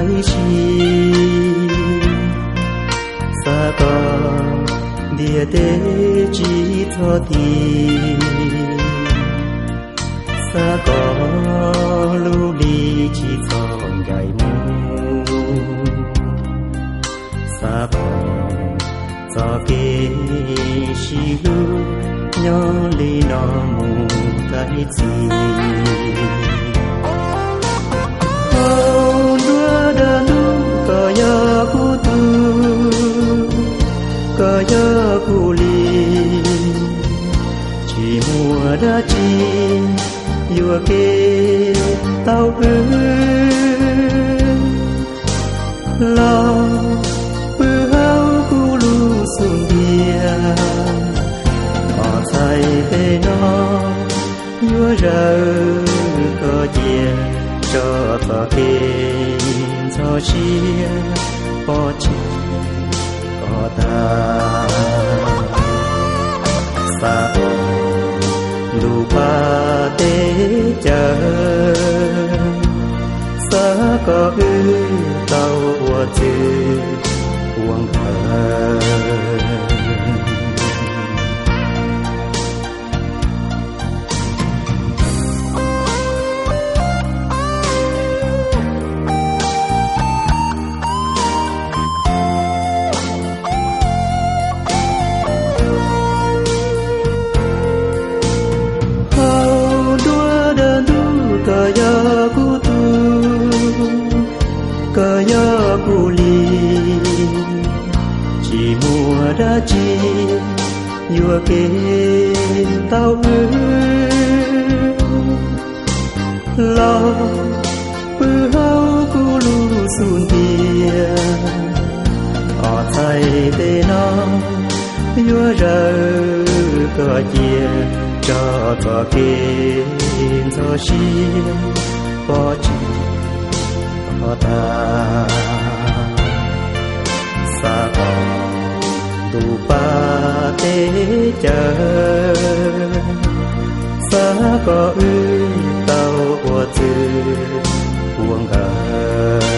来兮，萨达列德吉措提，萨高鲁里吉措盖木，萨巴扎给西鲁鸟里那木盖吉。Chỉ mùa đã chi vừa kê tao ư lo bư hao cu lu sung dia họ say về no vừa rờ có chia cho ta kê cho chia, bỏ chi có ta. ที่ đã chìm nhùa kê tao ư lo bư hau cu lu sun bia ở thay tê nó nhùa rờ cờ chia cho cho kia cho xin bỏ chìm có ta. dù ba tế chờ. Xa có ư tao của từ buông hờ